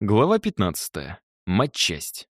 Глава 15. Матчасть.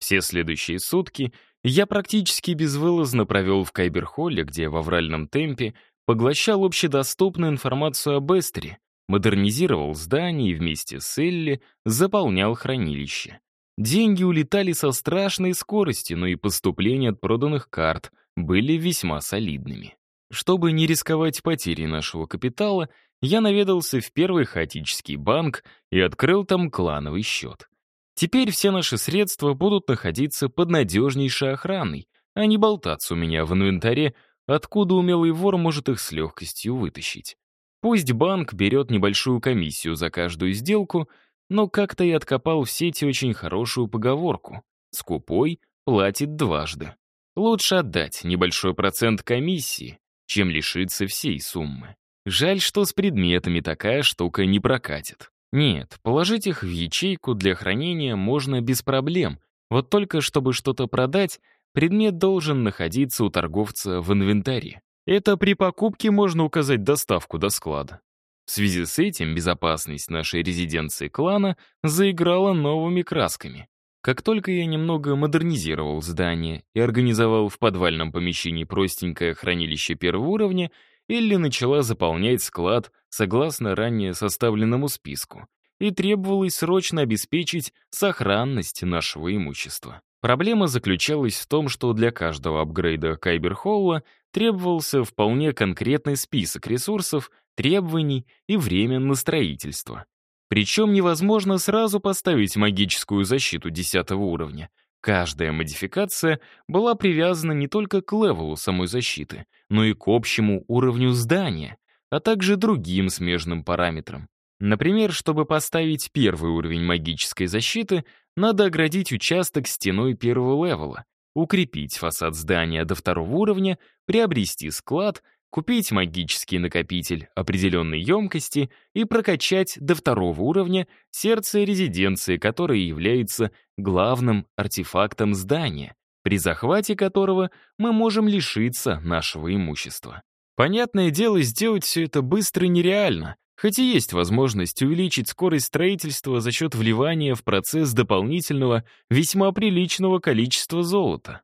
Все следующие сутки я практически безвылазно провел в Кайберхолле, где в авральном темпе поглощал общедоступную информацию об Эстере, модернизировал здание и вместе с Элли заполнял хранилище. Деньги улетали со страшной скоростью, но и поступления от проданных карт были весьма солидными. Чтобы не рисковать потерей нашего капитала, я наведался в первый хаотический банк и открыл там клановый счет. Теперь все наши средства будут находиться под надежнейшей охраной, а не болтаться у меня в инвентаре, откуда умелый вор может их с легкостью вытащить. Пусть банк берет небольшую комиссию за каждую сделку, но как-то я откопал в сети очень хорошую поговорку. Скупой платит дважды. Лучше отдать небольшой процент комиссии, чем лишиться всей суммы. Жаль, что с предметами такая штука не прокатит. Нет, положить их в ячейку для хранения можно без проблем. Вот только чтобы что-то продать, предмет должен находиться у торговца в инвентаре. Это при покупке можно указать доставку до склада. В связи с этим безопасность нашей резиденции клана заиграла новыми красками. Как только я немного модернизировал здание и организовал в подвальном помещении простенькое хранилище первого уровня, Элли начала заполнять склад согласно ранее составленному списку, и требовалось срочно обеспечить сохранность нашего имущества. Проблема заключалась в том, что для каждого апгрейда Кайберхолла требовался вполне конкретный список ресурсов, требований и время на строительство. Причем невозможно сразу поставить магическую защиту 10 уровня, Каждая модификация была привязана не только к левелу самой защиты, но и к общему уровню здания, а также другим смежным параметрам. Например, чтобы поставить первый уровень магической защиты, надо оградить участок стеной первого левела, укрепить фасад здания до второго уровня, приобрести склад купить магический накопитель определенной емкости и прокачать до второго уровня сердце резиденции, которое является главным артефактом здания, при захвате которого мы можем лишиться нашего имущества. Понятное дело, сделать все это быстро нереально, хоть и есть возможность увеличить скорость строительства за счет вливания в процесс дополнительного, весьма приличного количества золота.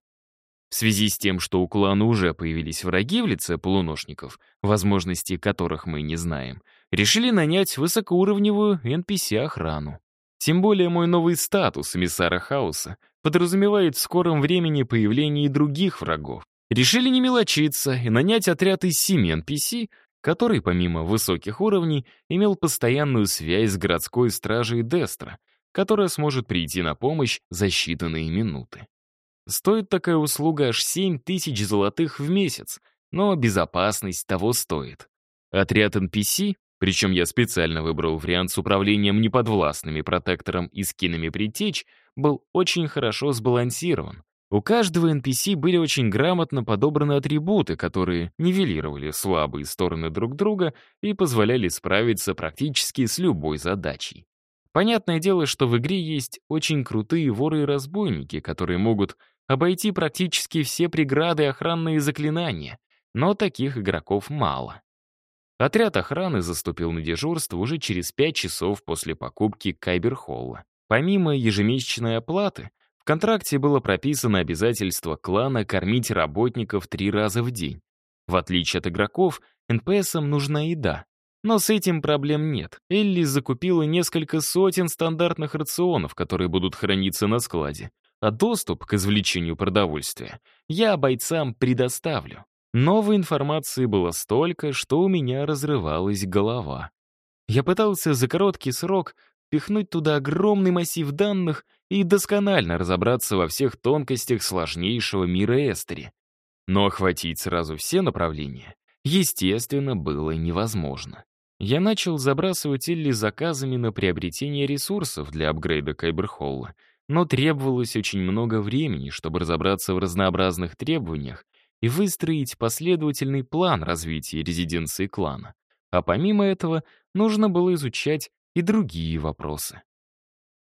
В связи с тем, что у клана уже появились враги в лице полуношников, возможности которых мы не знаем, решили нанять высокоуровневую NPC-охрану. Тем более мой новый статус эмиссара хаоса подразумевает в скором времени появление других врагов. Решили не мелочиться и нанять отряд из семи NPC, который, помимо высоких уровней, имел постоянную связь с городской стражей Дестра, которая сможет прийти на помощь за считанные минуты. Стоит такая услуга аж 7 тысяч золотых в месяц, но безопасность того стоит. Отряд NPC, причем я специально выбрал вариант с управлением неподвластными протектором и скинами притечь, был очень хорошо сбалансирован. У каждого NPC были очень грамотно подобраны атрибуты, которые нивелировали слабые стороны друг друга и позволяли справиться практически с любой задачей. Понятное дело, что в игре есть очень крутые воры и разбойники, которые могут обойти практически все преграды и охранные заклинания, но таких игроков мало. Отряд охраны заступил на дежурство уже через 5 часов после покупки Кайберхолла. Помимо ежемесячной оплаты, в контракте было прописано обязательство клана кормить работников три раза в день. В отличие от игроков, НПСам нужна еда. Но с этим проблем нет. Элли закупила несколько сотен стандартных рационов, которые будут храниться на складе, а доступ к извлечению продовольствия я бойцам предоставлю. Новой информации было столько, что у меня разрывалась голова. Я пытался за короткий срок пихнуть туда огромный массив данных и досконально разобраться во всех тонкостях сложнейшего мира Эстери. Но охватить сразу все направления, естественно, было невозможно. Я начал забрасывать Элли заказами на приобретение ресурсов для апгрейда Кайберхолла, но требовалось очень много времени, чтобы разобраться в разнообразных требованиях и выстроить последовательный план развития резиденции клана. А помимо этого, нужно было изучать и другие вопросы.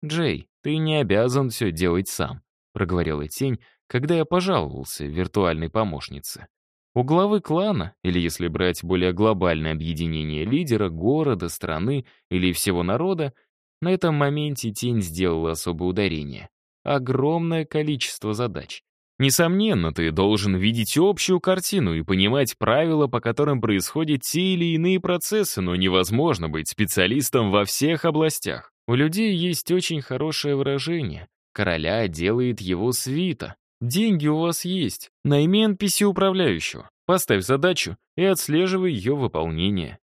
«Джей, ты не обязан все делать сам», — проговорила тень, когда я пожаловался виртуальной помощнице. У главы клана, или если брать более глобальное объединение лидера, города, страны или всего народа, На этом моменте тень сделала особое ударение. Огромное количество задач. Несомненно, ты должен видеть общую картину и понимать правила, по которым происходят те или иные процессы, но невозможно быть специалистом во всех областях. У людей есть очень хорошее выражение. Короля делает его свита. Деньги у вас есть. Найми NPC управляющего. Поставь задачу и отслеживай ее выполнение.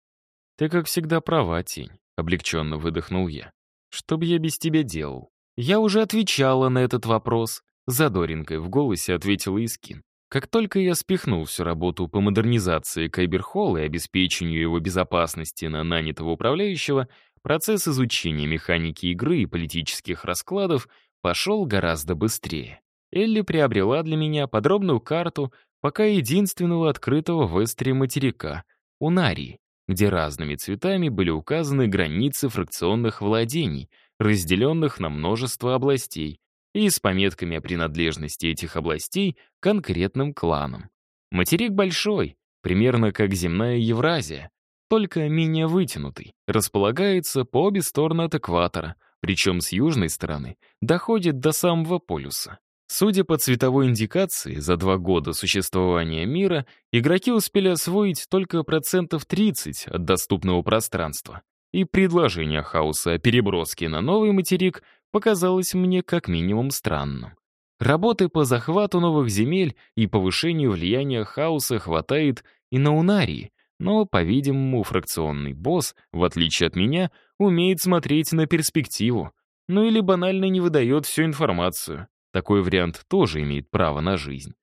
Ты, как всегда, права, тень. Облегченно выдохнул я. Что бы я без тебя делал? Я уже отвечала на этот вопрос. Задоринкой в голосе ответила Искин. Как только я спихнул всю работу по модернизации Кайберхолла и обеспечению его безопасности на нанятого управляющего, процесс изучения механики игры и политических раскладов пошел гораздо быстрее. Элли приобрела для меня подробную карту пока единственного открытого в Эстре материка — Унарии, где разными цветами были указаны границы фракционных владений, разделенных на множество областей, и с пометками о принадлежности этих областей конкретным кланам. Материк большой, примерно как земная Евразия, только менее вытянутый, располагается по обе стороны от экватора, причем с южной стороны доходит до самого полюса. Судя по цветовой индикации, за два года существования мира игроки успели освоить только процентов 30 от доступного пространства, и предложение хаоса о переброске на новый материк показалось мне как минимум странным. Работы по захвату новых земель и повышению влияния хаоса хватает и на Унарии, но, по-видимому, фракционный босс, в отличие от меня, умеет смотреть на перспективу, ну или банально не выдает всю информацию. Такой вариант тоже имеет право на жизнь.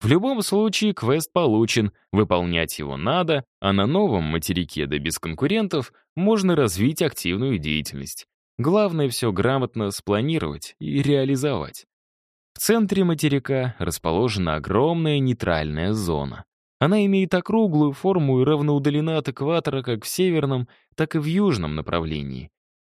В любом случае, квест получен, выполнять его надо, а на новом материке, да без конкурентов, можно развить активную деятельность. Главное все грамотно спланировать и реализовать. В центре материка расположена огромная нейтральная зона. Она имеет округлую форму и равноудалена от экватора как в северном, так и в южном направлении.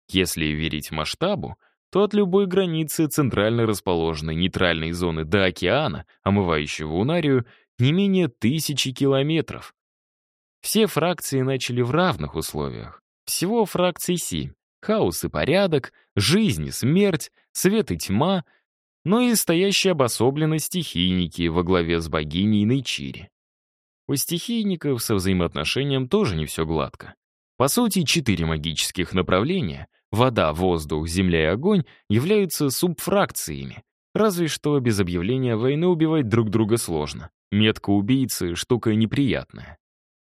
Если верить масштабу, то от любой границы центрально расположенной нейтральной зоны до океана, омывающего Унарию, не менее тысячи километров. Все фракции начали в равных условиях. Всего фракций семь хаос и порядок, жизнь и смерть, свет и тьма, но и стоящие обособленно стихийники во главе с богиней Нейчири. У стихийников со взаимоотношением тоже не все гладко. По сути, четыре магических направления — вода, воздух, земля и огонь — являются субфракциями, разве что без объявления войны убивать друг друга сложно. Метка убийцы — штука неприятная.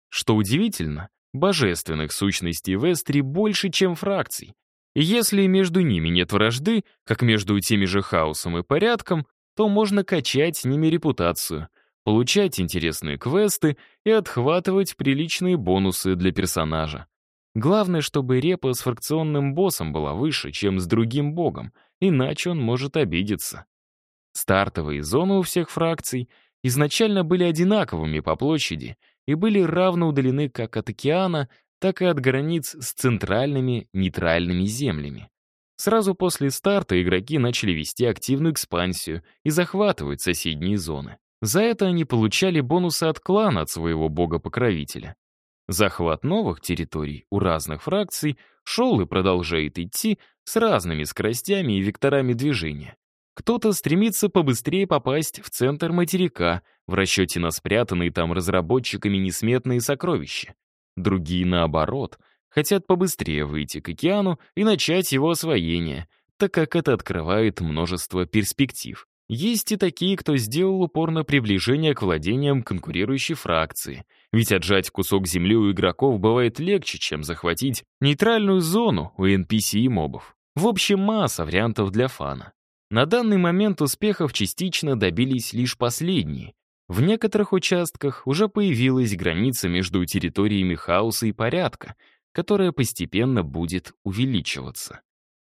Что удивительно, Божественных сущностей в Эстре больше, чем фракций. И если между ними нет вражды, как между теми же хаосом и порядком, то можно качать с ними репутацию, получать интересные квесты и отхватывать приличные бонусы для персонажа. Главное, чтобы репа с фракционным боссом была выше, чем с другим богом, иначе он может обидеться. Стартовые зоны у всех фракций изначально были одинаковыми по площади — и были равно удалены как от океана, так и от границ с центральными нейтральными землями. Сразу после старта игроки начали вести активную экспансию и захватывать соседние зоны. За это они получали бонусы от клана от своего бога-покровителя. Захват новых территорий у разных фракций шел и продолжает идти с разными скоростями и векторами движения. Кто-то стремится побыстрее попасть в центр материка, в расчете на спрятанные там разработчиками несметные сокровища. Другие, наоборот, хотят побыстрее выйти к океану и начать его освоение, так как это открывает множество перспектив. Есть и такие, кто сделал упор на приближение к владениям конкурирующей фракции. Ведь отжать кусок земли у игроков бывает легче, чем захватить нейтральную зону у NPC и мобов. В общем, масса вариантов для фана. На данный момент успехов частично добились лишь последние. В некоторых участках уже появилась граница между территориями хаоса и порядка, которая постепенно будет увеличиваться.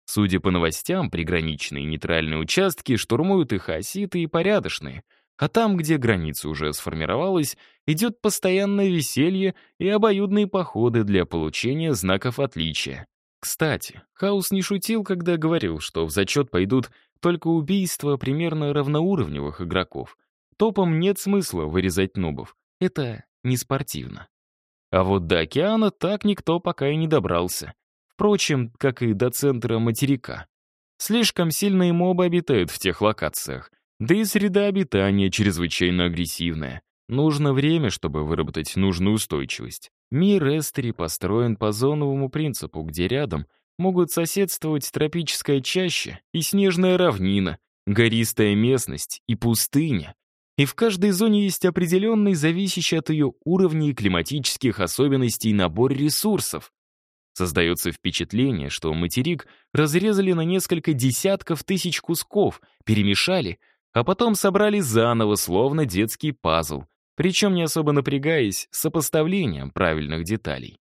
Судя по новостям, приграничные нейтральные участки штурмуют и хаоситы, и порядочные, а там, где граница уже сформировалась, идет постоянное веселье и обоюдные походы для получения знаков отличия. Кстати, Хаус не шутил, когда говорил, что в зачет пойдут только убийства примерно равноуровневых игроков. Топом нет смысла вырезать нубов. Это не спортивно. А вот до океана так никто пока и не добрался. Впрочем, как и до центра материка. Слишком сильные мобы обитают в тех локациях, да и среда обитания чрезвычайно агрессивная. Нужно время, чтобы выработать нужную устойчивость. Мир Эстери построен по зоновому принципу, где рядом могут соседствовать тропическая чаща и снежная равнина, гористая местность и пустыня. И в каждой зоне есть определенный, зависящий от ее уровня и климатических особенностей набор ресурсов. Создается впечатление, что материк разрезали на несколько десятков тысяч кусков, перемешали, а потом собрали заново, словно детский пазл, причем не особо напрягаясь сопоставлением правильных деталей.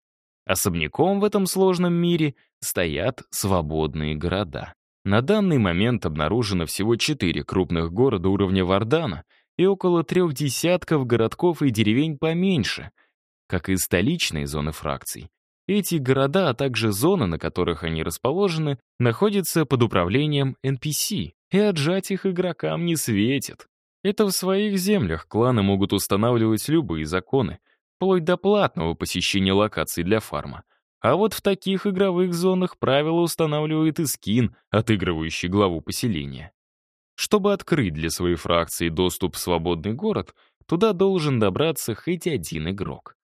Особняком в этом сложном мире стоят свободные города. На данный момент обнаружено всего четыре крупных города уровня Вардана и около трех десятков городков и деревень поменьше, как и столичные зоны фракций. Эти города, а также зоны, на которых они расположены, находятся под управлением NPC, и отжать их игрокам не светит. Это в своих землях кланы могут устанавливать любые законы, вплоть до платного посещения локаций для фарма. А вот в таких игровых зонах правила устанавливает и скин, отыгрывающий главу поселения. Чтобы открыть для своей фракции доступ в свободный город, туда должен добраться хоть один игрок.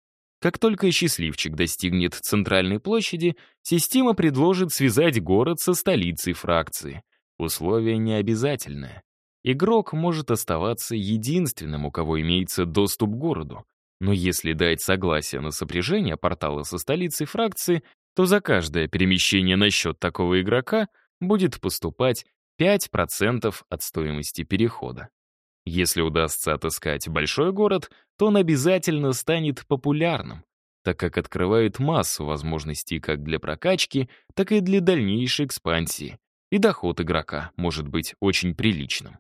Как только счастливчик достигнет центральной площади, система предложит связать город со столицей фракции. Условие не обязательное. Игрок может оставаться единственным, у кого имеется доступ к городу. Но если дать согласие на сопряжение портала со столицей фракции, то за каждое перемещение на счет такого игрока будет поступать 5% от стоимости перехода. Если удастся отыскать большой город, то он обязательно станет популярным, так как открывает массу возможностей как для прокачки, так и для дальнейшей экспансии, и доход игрока может быть очень приличным.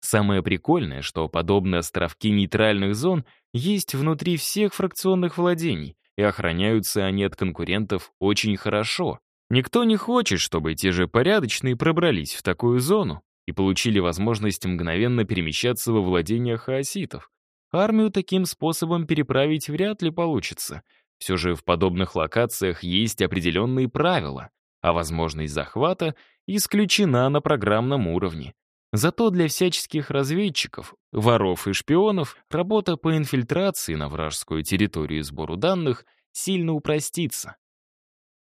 Самое прикольное, что подобные островки нейтральных зон есть внутри всех фракционных владений, и охраняются они от конкурентов очень хорошо. Никто не хочет, чтобы те же порядочные пробрались в такую зону и получили возможность мгновенно перемещаться во владениях хаоситов. Армию таким способом переправить вряд ли получится. Все же в подобных локациях есть определенные правила, а возможность захвата исключена на программном уровне. Зато для всяческих разведчиков, воров и шпионов работа по инфильтрации на вражескую территорию и сбору данных сильно упростится.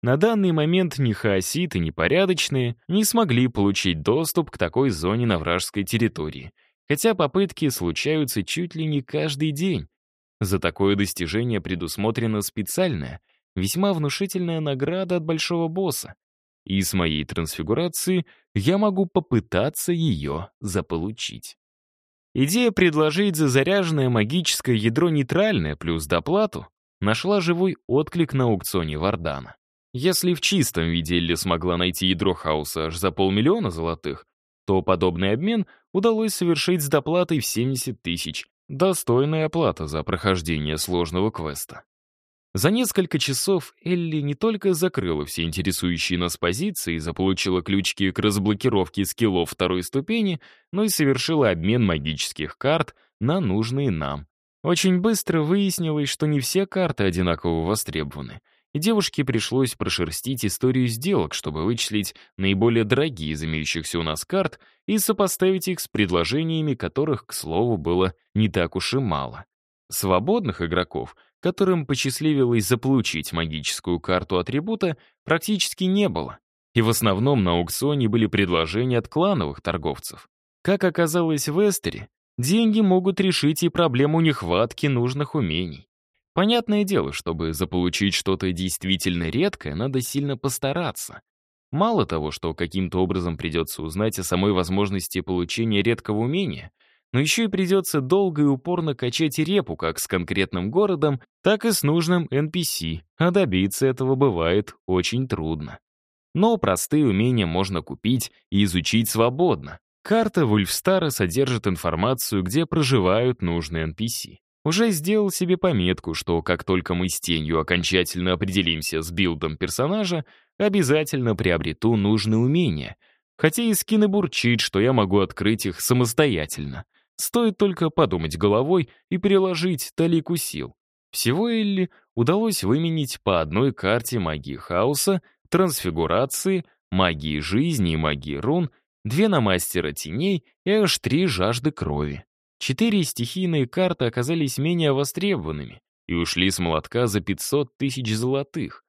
На данный момент ни хаоситы, ни порядочные не смогли получить доступ к такой зоне на вражеской территории, хотя попытки случаются чуть ли не каждый день. За такое достижение предусмотрена специальная, весьма внушительная награда от большого босса, и с моей трансфигурации я могу попытаться ее заполучить. Идея предложить за заряженное магическое ядро нейтральное плюс доплату нашла живой отклик на аукционе Вардана. Если в чистом виде Элли смогла найти ядро хаоса аж за полмиллиона золотых, то подобный обмен удалось совершить с доплатой в 70 тысяч, достойная оплата за прохождение сложного квеста. За несколько часов Элли не только закрыла все интересующие нас позиции и заполучила ключики к разблокировке скиллов второй ступени, но и совершила обмен магических карт на нужные нам. Очень быстро выяснилось, что не все карты одинаково востребованы, и девушке пришлось прошерстить историю сделок, чтобы вычислить наиболее дорогие из имеющихся у нас карт и сопоставить их с предложениями, которых, к слову, было не так уж и мало. Свободных игроков которым посчастливилось заполучить магическую карту атрибута, практически не было. И в основном на аукционе были предложения от клановых торговцев. Как оказалось в Эстере, деньги могут решить и проблему нехватки нужных умений. Понятное дело, чтобы заполучить что-то действительно редкое, надо сильно постараться. Мало того, что каким-то образом придется узнать о самой возможности получения редкого умения — но еще и придется долго и упорно качать репу как с конкретным городом, так и с нужным NPC, а добиться этого бывает очень трудно. Но простые умения можно купить и изучить свободно. Карта Вульфстара содержит информацию, где проживают нужные NPC. Уже сделал себе пометку, что как только мы с тенью окончательно определимся с билдом персонажа, обязательно приобрету нужные умения. Хотя и скины бурчит, что я могу открыть их самостоятельно. Стоит только подумать головой и переложить талику сил. Всего Элли удалось выменить по одной карте магии хаоса трансфигурации, магии жизни и магии рун, две на мастера теней и аж три жажды крови. Четыре стихийные карты оказались менее востребованными и ушли с молотка за 500 тысяч золотых.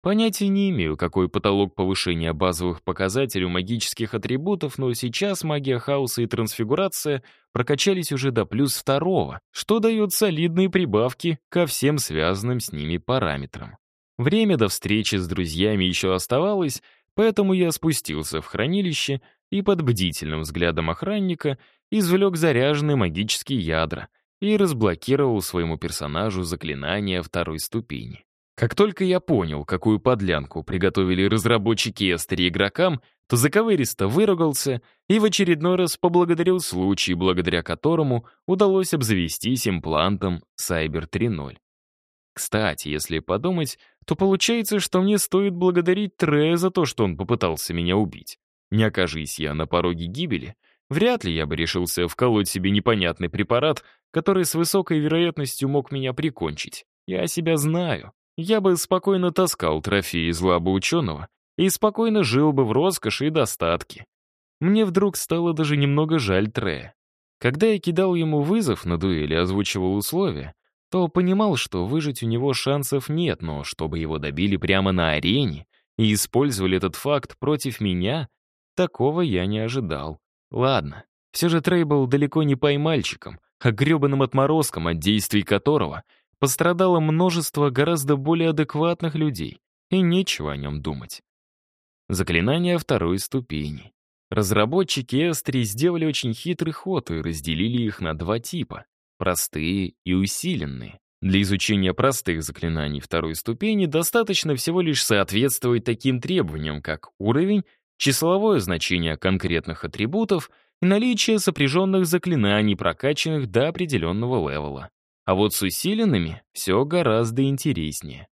Понятия не имею, какой потолок повышения базовых показателей у магических атрибутов, но сейчас магия хаоса и трансфигурация прокачались уже до плюс второго, что дает солидные прибавки ко всем связанным с ними параметрам. Время до встречи с друзьями еще оставалось, поэтому я спустился в хранилище и под бдительным взглядом охранника извлек заряженные магические ядра и разблокировал своему персонажу заклинание второй ступени. Как только я понял, какую подлянку приготовили разработчики Эстери игрокам, то заковыристо выругался и в очередной раз поблагодарил случай, благодаря которому удалось обзавестись имплантом Cyber 3.0. Кстати, если подумать, то получается, что мне стоит благодарить Трея за то, что он попытался меня убить. Не окажись я на пороге гибели, вряд ли я бы решился вколоть себе непонятный препарат, который с высокой вероятностью мог меня прикончить. Я себя знаю я бы спокойно таскал трофеи из лаба ученого и спокойно жил бы в роскоши и достатке. Мне вдруг стало даже немного жаль Трея. Когда я кидал ему вызов на дуэли озвучивал условия, то понимал, что выжить у него шансов нет, но чтобы его добили прямо на арене и использовали этот факт против меня, такого я не ожидал. Ладно, все же Трей был далеко не поймальчиком, а гребаным отморозком, от действий которого — пострадало множество гораздо более адекватных людей, и нечего о нем думать. Заклинания второй ступени. Разработчики Эстри сделали очень хитрый ход и разделили их на два типа — простые и усиленные. Для изучения простых заклинаний второй ступени достаточно всего лишь соответствовать таким требованиям, как уровень, числовое значение конкретных атрибутов и наличие сопряженных заклинаний, прокачанных до определенного левела. А вот с усиленными все гораздо интереснее.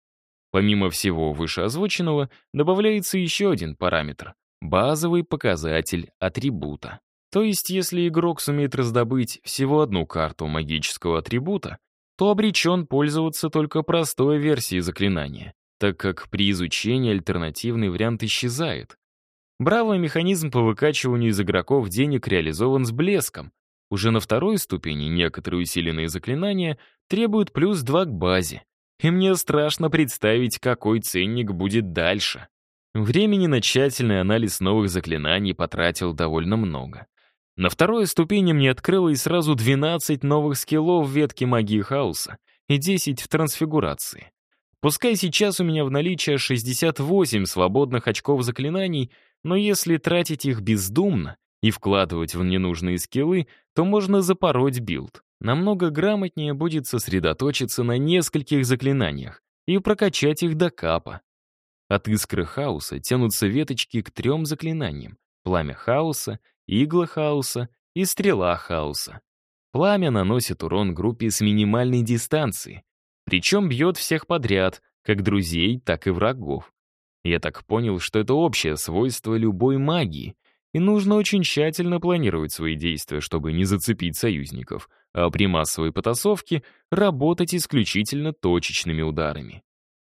Помимо всего вышеозвученного, добавляется еще один параметр — базовый показатель атрибута. То есть, если игрок сумеет раздобыть всего одну карту магического атрибута, то обречен пользоваться только простой версией заклинания, так как при изучении альтернативный вариант исчезает. Бравый механизм по выкачиванию из игроков денег реализован с блеском, уже на второй ступени некоторые усиленные заклинания требуют плюс 2 к базе. И мне страшно представить, какой ценник будет дальше. Времени на тщательный анализ новых заклинаний потратил довольно много. На второй ступени мне открылось сразу 12 новых скиллов в ветке магии хаоса и 10 в трансфигурации. Пускай сейчас у меня в наличии 68 свободных очков заклинаний, но если тратить их бездумно, и вкладывать в ненужные скиллы, то можно запороть билд. Намного грамотнее будет сосредоточиться на нескольких заклинаниях и прокачать их до капа. От искры хаоса тянутся веточки к трем заклинаниям — пламя хаоса, игла хаоса и стрела хаоса. Пламя наносит урон группе с минимальной дистанции, причем бьет всех подряд, как друзей, так и врагов. Я так понял, что это общее свойство любой магии, и нужно очень тщательно планировать свои действия, чтобы не зацепить союзников, а при массовой потасовке работать исключительно точечными ударами.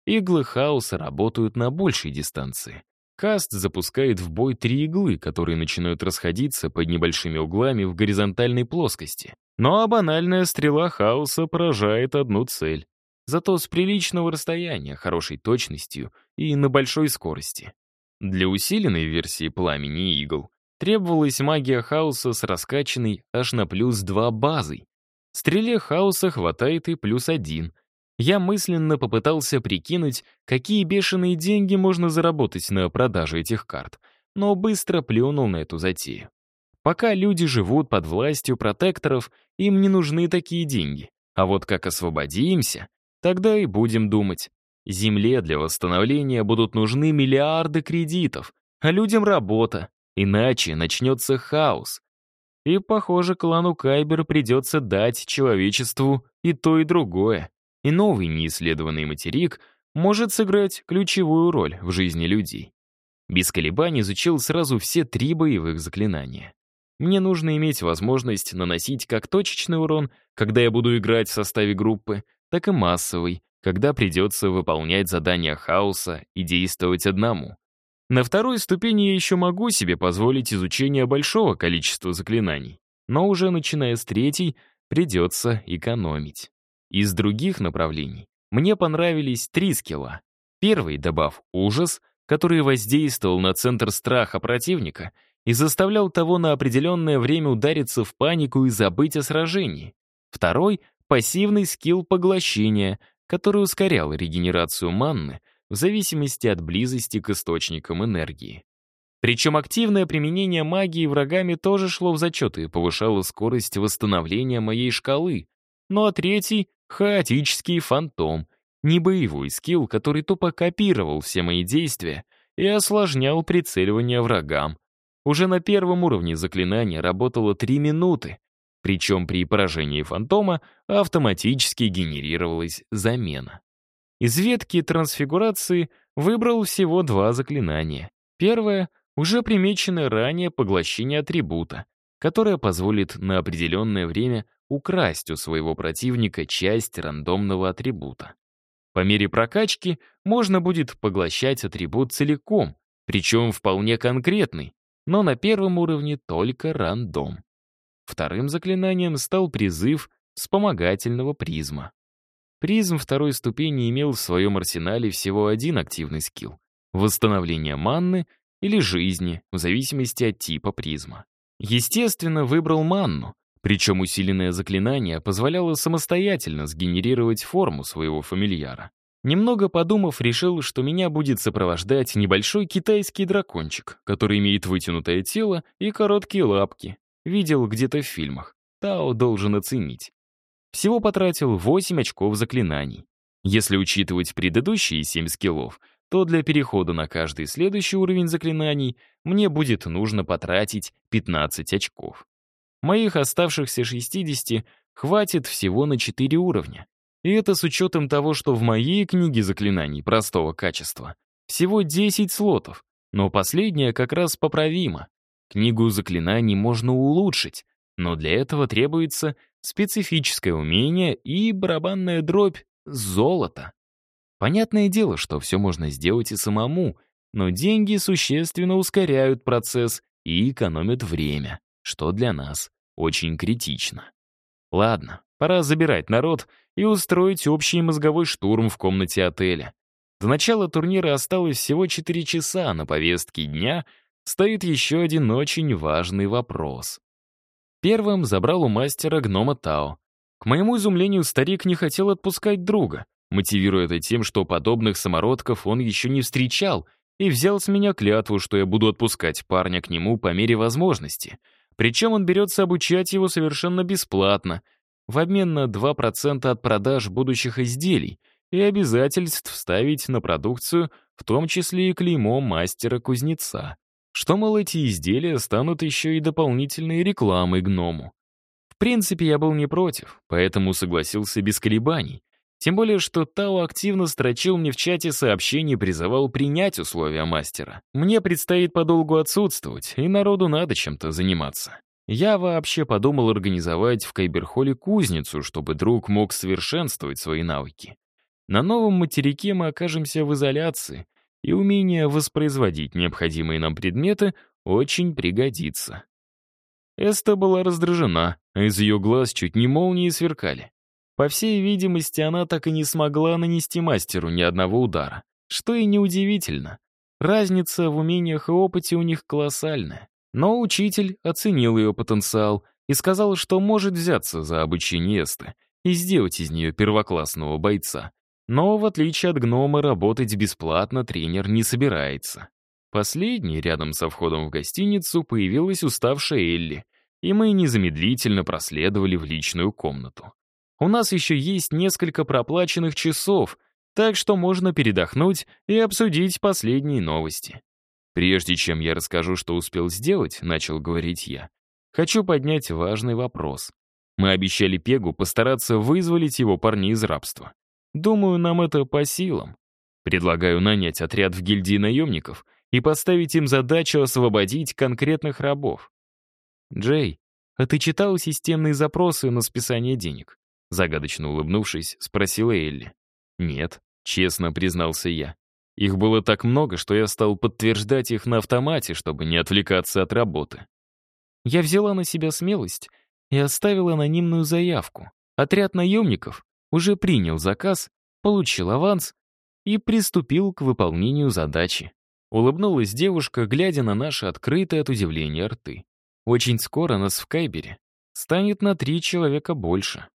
Иглы хаоса работают на большей дистанции. Каст запускает в бой три иглы, которые начинают расходиться под небольшими углами в горизонтальной плоскости. Ну а банальная стрела хаоса поражает одну цель. Зато с приличного расстояния, хорошей точностью и на большой скорости. Для усиленной версии пламени игл требовалась магия хаоса с раскачанной аж на плюс 2 базой. Стреле хаоса хватает и плюс 1. Я мысленно попытался прикинуть, какие бешеные деньги можно заработать на продаже этих карт, но быстро плюнул на эту затею. Пока люди живут под властью протекторов, им не нужны такие деньги. А вот как освободимся, тогда и будем думать. Земле для восстановления будут нужны миллиарды кредитов, а людям работа, Иначе начнется хаос. И, похоже, клану Кайбер придется дать человечеству и то, и другое. И новый неисследованный материк может сыграть ключевую роль в жизни людей. Без колебаний изучил сразу все три боевых заклинания. Мне нужно иметь возможность наносить как точечный урон, когда я буду играть в составе группы, так и массовый, когда придется выполнять задания хаоса и действовать одному. На второй ступени я еще могу себе позволить изучение большого количества заклинаний, но уже начиная с третьей придется экономить. Из других направлений мне понравились три скилла. Первый, добав ужас, который воздействовал на центр страха противника и заставлял того на определенное время удариться в панику и забыть о сражении. Второй — пассивный скилл поглощения — который ускорял регенерацию манны в зависимости от близости к источникам энергии. Причем активное применение магии врагами тоже шло в зачет и повышало скорость восстановления моей шкалы. Ну а третий — хаотический фантом, не боевой скилл, который тупо копировал все мои действия и осложнял прицеливание врагам. Уже на первом уровне заклинания работало 3 минуты, причем при поражении фантома автоматически генерировалась замена. Из ветки трансфигурации выбрал всего два заклинания. Первое — уже примеченное ранее поглощение атрибута, которое позволит на определенное время украсть у своего противника часть рандомного атрибута. По мере прокачки можно будет поглощать атрибут целиком, причем вполне конкретный, но на первом уровне только рандом. Вторым заклинанием стал призыв вспомогательного призма. Призм второй ступени имел в своем арсенале всего один активный скилл — восстановление манны или жизни, в зависимости от типа призма. Естественно, выбрал манну, причем усиленное заклинание позволяло самостоятельно сгенерировать форму своего фамильяра. Немного подумав, решил, что меня будет сопровождать небольшой китайский дракончик, который имеет вытянутое тело и короткие лапки, Видел где-то в фильмах. Тао должен оценить. Всего потратил 8 очков заклинаний. Если учитывать предыдущие 7 скиллов, то для перехода на каждый следующий уровень заклинаний мне будет нужно потратить 15 очков. Моих оставшихся 60 хватит всего на 4 уровня. И это с учетом того, что в моей книге заклинаний простого качества всего 10 слотов, но последняя как раз поправима. Книгу заклинаний можно улучшить, но для этого требуется специфическое умение и барабанная дробь золота. Понятное дело, что все можно сделать и самому, но деньги существенно ускоряют процесс и экономят время, что для нас очень критично. Ладно, пора забирать народ и устроить общий мозговой штурм в комнате отеля. До начала турнира осталось всего 4 часа на повестке дня — стоит еще один очень важный вопрос. Первым забрал у мастера гнома Тао. К моему изумлению, старик не хотел отпускать друга, мотивируя это тем, что подобных самородков он еще не встречал, и взял с меня клятву, что я буду отпускать парня к нему по мере возможности. Причем он берется обучать его совершенно бесплатно, в обмен на 2% от продаж будущих изделий и обязательств вставить на продукцию, в том числе и клеймо мастера-кузнеца что, мол, эти изделия станут еще и дополнительной рекламой гному. В принципе, я был не против, поэтому согласился без колебаний. Тем более, что Тао активно строчил мне в чате сообщений и призывал принять условия мастера. Мне предстоит подолгу отсутствовать, и народу надо чем-то заниматься. Я вообще подумал организовать в Кайберхоле кузницу, чтобы друг мог совершенствовать свои навыки. На новом материке мы окажемся в изоляции, и умение воспроизводить необходимые нам предметы очень пригодится. Эста была раздражена, а из ее глаз чуть не молнии сверкали. По всей видимости, она так и не смогла нанести мастеру ни одного удара, что и неудивительно. Разница в умениях и опыте у них колоссальная. Но учитель оценил ее потенциал и сказал, что может взяться за обучение Эсты и сделать из нее первоклассного бойца, но, в отличие от гнома, работать бесплатно тренер не собирается. Последней, рядом со входом в гостиницу, появилась уставшая Элли, и мы незамедлительно проследовали в личную комнату. У нас еще есть несколько проплаченных часов, так что можно передохнуть и обсудить последние новости. Прежде чем я расскажу, что успел сделать, начал говорить я, хочу поднять важный вопрос. Мы обещали Пегу постараться вызволить его парней из рабства. Думаю, нам это по силам. Предлагаю нанять отряд в гильдии наемников и поставить им задачу освободить конкретных рабов. Джей, а ты читал системные запросы на списание денег? Загадочно улыбнувшись, спросила Элли. Нет, честно признался я. Их было так много, что я стал подтверждать их на автомате, чтобы не отвлекаться от работы. Я взяла на себя смелость и оставила анонимную заявку. Отряд наемников уже принял заказ, получил аванс и приступил к выполнению задачи. Улыбнулась девушка, глядя на наши открытые от удивления рты. Очень скоро нас в Кайбере станет на три человека больше.